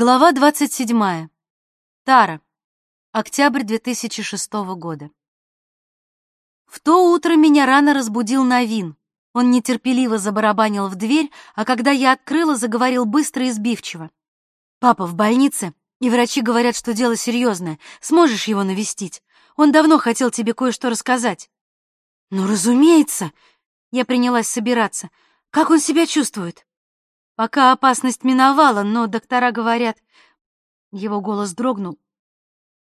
Глава 27. Тара. Октябрь 2006 года. В то утро меня рано разбудил Навин. Он нетерпеливо забарабанил в дверь, а когда я открыла, заговорил быстро и сбивчиво. «Папа в больнице, и врачи говорят, что дело серьезное. Сможешь его навестить? Он давно хотел тебе кое-что рассказать». «Ну, разумеется!» Я принялась собираться. «Как он себя чувствует?» Пока опасность миновала, но доктора говорят... Его голос дрогнул.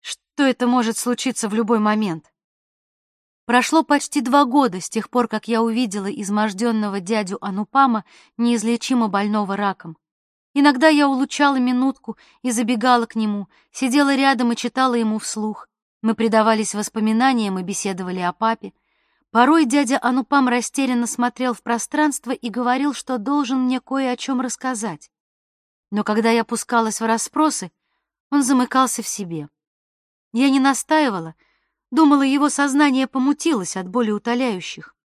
Что это может случиться в любой момент? Прошло почти два года с тех пор, как я увидела изможденного дядю Анупама, неизлечимо больного раком. Иногда я улучала минутку и забегала к нему, сидела рядом и читала ему вслух. Мы предавались воспоминаниям и беседовали о папе. Порой дядя Анупам растерянно смотрел в пространство и говорил, что должен мне кое о чем рассказать. Но когда я пускалась в расспросы, он замыкался в себе. Я не настаивала, думала, его сознание помутилось от боли утоляющих.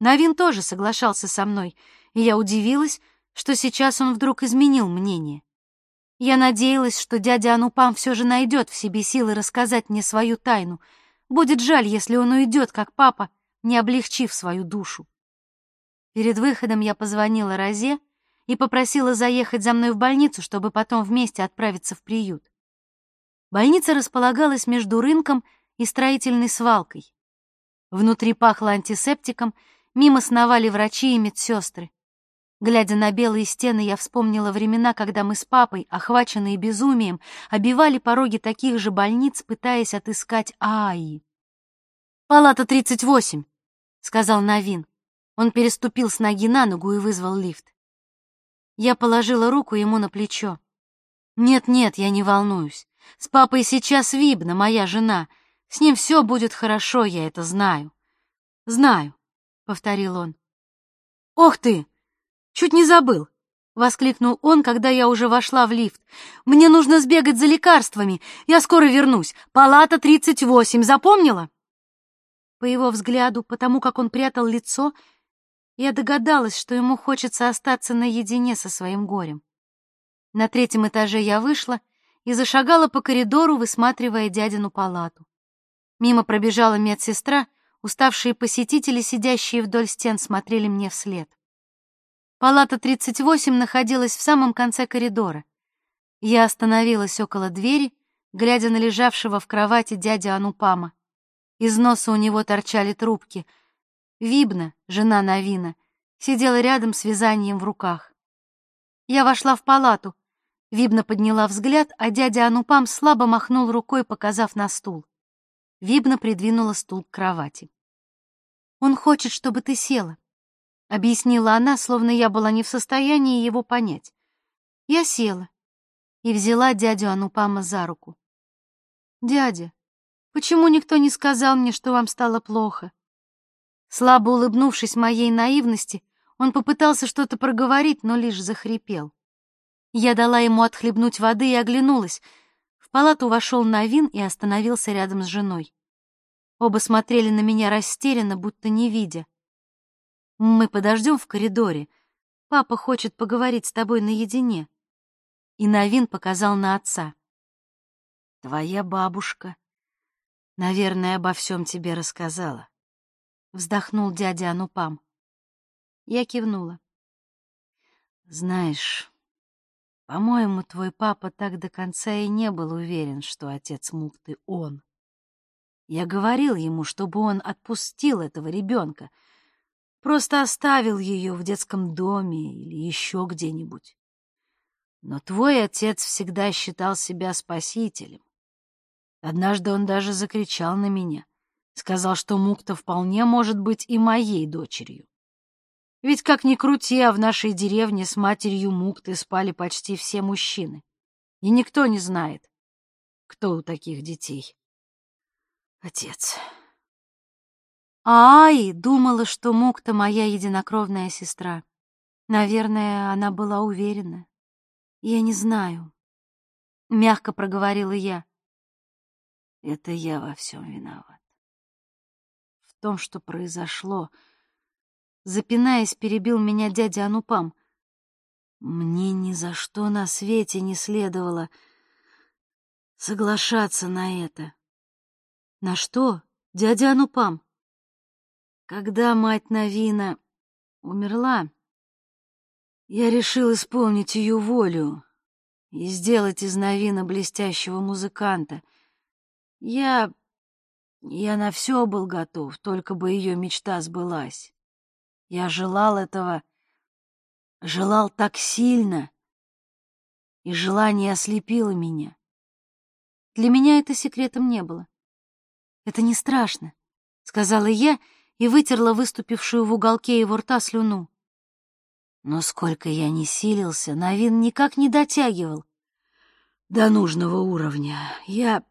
Навин тоже соглашался со мной, и я удивилась, что сейчас он вдруг изменил мнение. Я надеялась, что дядя Анупам все же найдет в себе силы рассказать мне свою тайну. Будет жаль, если он уйдет, как папа, не облегчив свою душу. Перед выходом я позвонила Розе и попросила заехать за мной в больницу, чтобы потом вместе отправиться в приют. Больница располагалась между рынком и строительной свалкой. Внутри пахло антисептиком, мимо сновали врачи и медсестры. Глядя на белые стены, я вспомнила времена, когда мы с папой, охваченные безумием, обивали пороги таких же больниц, пытаясь отыскать ААИ. «Палата 38», — сказал Навин. Он переступил с ноги на ногу и вызвал лифт. Я положила руку ему на плечо. «Нет-нет, я не волнуюсь. С папой сейчас Вибна, моя жена. С ним все будет хорошо, я это знаю». «Знаю», — повторил он. «Ох ты! Чуть не забыл!» — воскликнул он, когда я уже вошла в лифт. «Мне нужно сбегать за лекарствами. Я скоро вернусь. Палата 38, запомнила?» По его взгляду, потому как он прятал лицо, я догадалась, что ему хочется остаться наедине со своим горем. На третьем этаже я вышла и зашагала по коридору, высматривая дядину палату. Мимо пробежала медсестра, уставшие посетители, сидящие вдоль стен, смотрели мне вслед. Палата 38 находилась в самом конце коридора. Я остановилась около двери, глядя на лежавшего в кровати дядю Анупама. Из носа у него торчали трубки. Вибна, жена Навина, сидела рядом с вязанием в руках. Я вошла в палату. Вибна подняла взгляд, а дядя Анупам слабо махнул рукой, показав на стул. Вибна придвинула стул к кровати. «Он хочет, чтобы ты села», — объяснила она, словно я была не в состоянии его понять. Я села и взяла дядю Анупама за руку. «Дядя, Почему никто не сказал мне, что вам стало плохо? Слабо улыбнувшись моей наивности, он попытался что-то проговорить, но лишь захрипел. Я дала ему отхлебнуть воды и оглянулась. В палату вошел Навин и остановился рядом с женой. Оба смотрели на меня растерянно, будто не видя. «Мы подождем в коридоре. Папа хочет поговорить с тобой наедине». И Навин показал на отца. «Твоя бабушка», Наверное, обо всем тебе рассказала. Вздохнул дядя Анупам. Я кивнула. Знаешь, по-моему, твой папа так до конца и не был уверен, что отец Мукты он. Я говорил ему, чтобы он отпустил этого ребенка, просто оставил ее в детском доме или еще где-нибудь. Но твой отец всегда считал себя спасителем. Однажды он даже закричал на меня. Сказал, что Мукта вполне может быть и моей дочерью. Ведь как ни крути, а в нашей деревне с матерью Мукты спали почти все мужчины. И никто не знает, кто у таких детей. Отец. А Ай думала, что Мукта моя единокровная сестра. Наверное, она была уверена. Я не знаю. Мягко проговорила я. Это я во всем виноват. В том, что произошло, запинаясь, перебил меня дядя Анупам. Мне ни за что на свете не следовало соглашаться на это. На что, дядя Анупам? Когда мать Навина умерла, я решил исполнить ее волю и сделать из Навина блестящего музыканта. Я... я на все был готов, только бы ее мечта сбылась. Я желал этого, желал так сильно, и желание ослепило меня. Для меня это секретом не было. Это не страшно, — сказала я и вытерла выступившую в уголке его рта слюну. Но сколько я ни силился, Новин никак не дотягивал до нужного уровня. Я...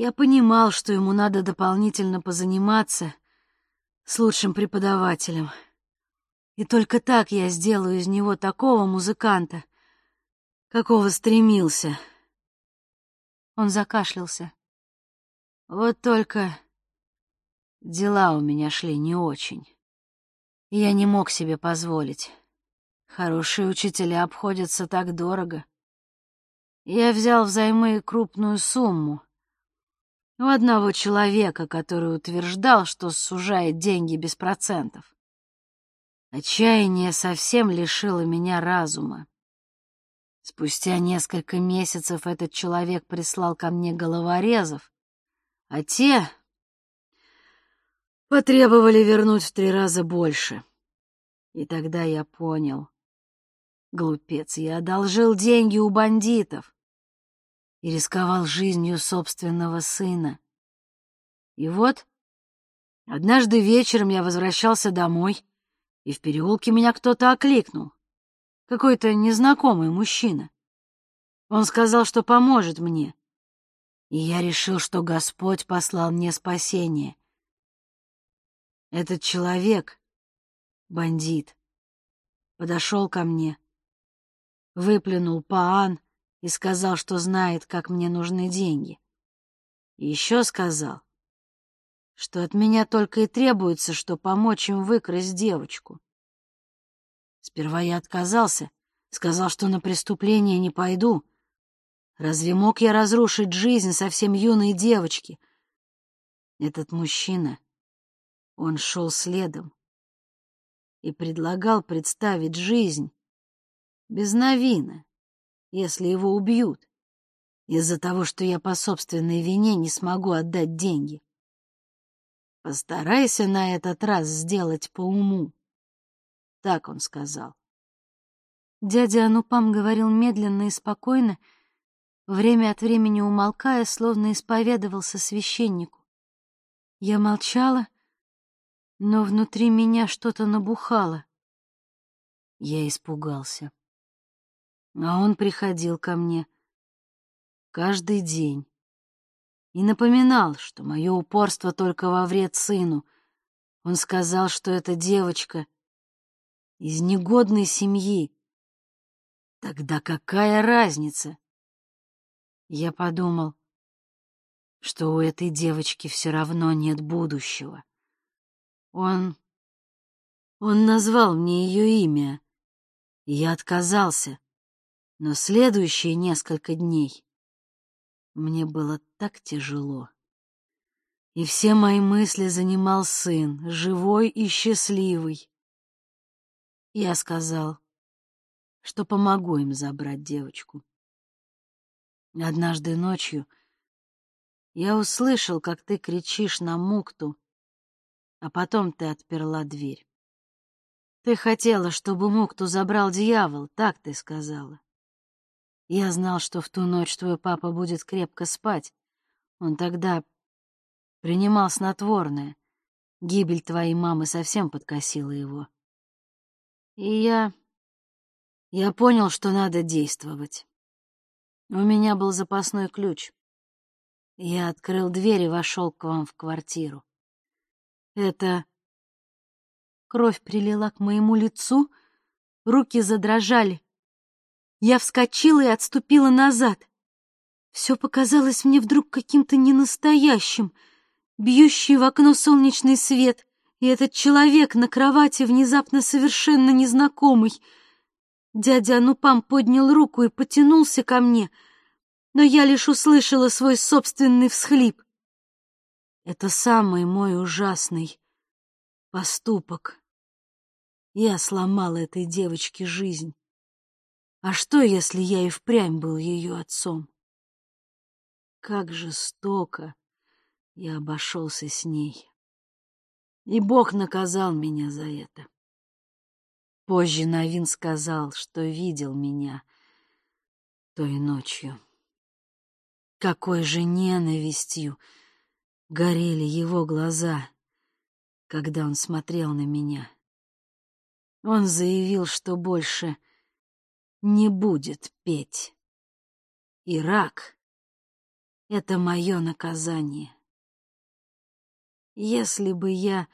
Я понимал, что ему надо дополнительно позаниматься с лучшим преподавателем. И только так я сделаю из него такого музыканта, какого стремился. Он закашлялся. Вот только дела у меня шли не очень. Я не мог себе позволить. Хорошие учителя обходятся так дорого. Я взял взаймы крупную сумму у одного человека, который утверждал, что сужает деньги без процентов. Отчаяние совсем лишило меня разума. Спустя несколько месяцев этот человек прислал ко мне головорезов, а те Потребовали вернуть в три раза больше. И тогда я понял. Глупец, я одолжил деньги у бандитов и рисковал жизнью собственного сына. И вот, однажды вечером я возвращался домой, и в переулке меня кто-то окликнул. Какой-то незнакомый мужчина. Он сказал, что поможет мне. И я решил, что Господь послал мне спасение. Этот человек, бандит, подошел ко мне, выплюнул паан и сказал, что знает, как мне нужны деньги. И еще сказал, что от меня только и требуется, что помочь им выкрасть девочку. Сперва я отказался, сказал, что на преступление не пойду. Разве мог я разрушить жизнь совсем юной девочки? Этот мужчина он шел следом и предлагал представить жизнь без новина, если его убьют, из-за того, что я по собственной вине не смогу отдать деньги. Постарайся на этот раз сделать по уму. Так он сказал. Дядя Анупам говорил медленно и спокойно, время от времени умолкая, словно исповедовался священнику. Я молчала, но внутри меня что-то набухало. Я испугался. А он приходил ко мне каждый день и напоминал, что мое упорство только во вред сыну. Он сказал, что эта девочка из негодной семьи. Тогда какая разница? Я подумал, что у этой девочки все равно нет будущего. Он... Он назвал мне ее имя, и я отказался. Но следующие несколько дней мне было так тяжело. И все мои мысли занимал сын, живой и счастливый. Я сказал, что помогу им забрать девочку. Однажды ночью я услышал, как ты кричишь на Мукту, а потом ты отперла дверь. Ты хотела, чтобы Мукту забрал дьявол, так ты сказала. Я знал, что в ту ночь твой папа будет крепко спать. Он тогда принимал снотворное. Гибель твоей мамы совсем подкосила его. И я... Я понял, что надо действовать. У меня был запасной ключ. Я открыл дверь и вошел к вам в квартиру. Это... Кровь прилила к моему лицу, руки задрожали. Я вскочила и отступила назад. Все показалось мне вдруг каким-то ненастоящим, бьющий в окно солнечный свет, и этот человек на кровати внезапно совершенно незнакомый. Дядя Анупам поднял руку и потянулся ко мне, но я лишь услышала свой собственный всхлип. Это самый мой ужасный поступок. Я сломал этой девочке жизнь. А что, если я и впрямь был ее отцом? Как жестоко я обошелся с ней. И Бог наказал меня за это. Позже Новин сказал, что видел меня той ночью. Какой же ненавистью горели его глаза, когда он смотрел на меня. Он заявил, что больше не будет петь. И рак — это мое наказание. Если бы я...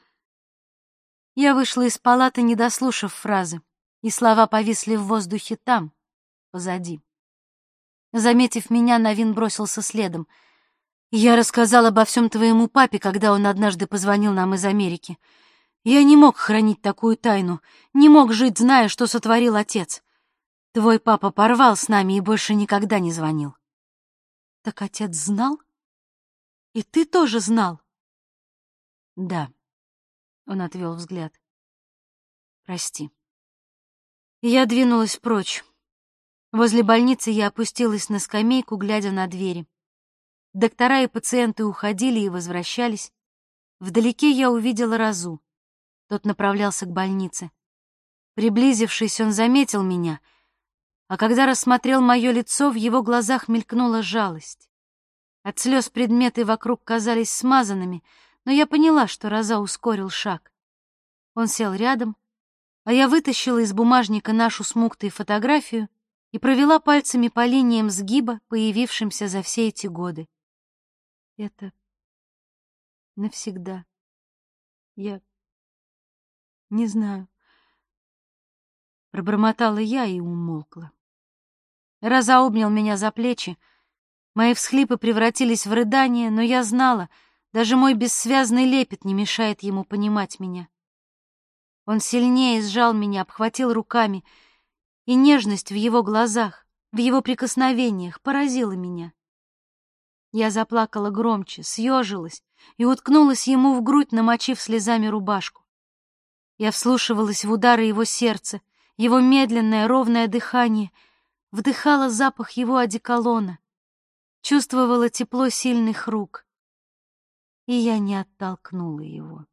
Я вышла из палаты, не дослушав фразы, и слова повисли в воздухе там, позади. Заметив меня, Навин бросился следом. «Я рассказал обо всем твоему папе, когда он однажды позвонил нам из Америки. Я не мог хранить такую тайну, не мог жить, зная, что сотворил отец. Твой папа порвал с нами и больше никогда не звонил». «Так отец знал? И ты тоже знал?» «Да», — он отвел взгляд. «Прости». Я двинулась прочь. Возле больницы я опустилась на скамейку, глядя на двери. Доктора и пациенты уходили и возвращались. Вдалеке я увидела Разу. Тот направлялся к больнице. Приблизившись, он заметил меня, а когда рассмотрел мое лицо, в его глазах мелькнула жалость. От слез предметы вокруг казались смазанными — но я поняла, что Роза ускорил шаг. Он сел рядом, а я вытащила из бумажника нашу с фотографию и провела пальцами по линиям сгиба, появившимся за все эти годы. Это навсегда. Я не знаю. Пробормотала я и умолкла. Роза обнял меня за плечи. Мои всхлипы превратились в рыдание, но я знала — даже мой бессвязный лепет не мешает ему понимать меня. Он сильнее сжал меня, обхватил руками, и нежность в его глазах, в его прикосновениях поразила меня. Я заплакала громче, съежилась и уткнулась ему в грудь, намочив слезами рубашку. Я вслушивалась в удары его сердца, его медленное ровное дыхание, вдыхала запах его одеколона, чувствовала тепло сильных рук и я не оттолкнула его.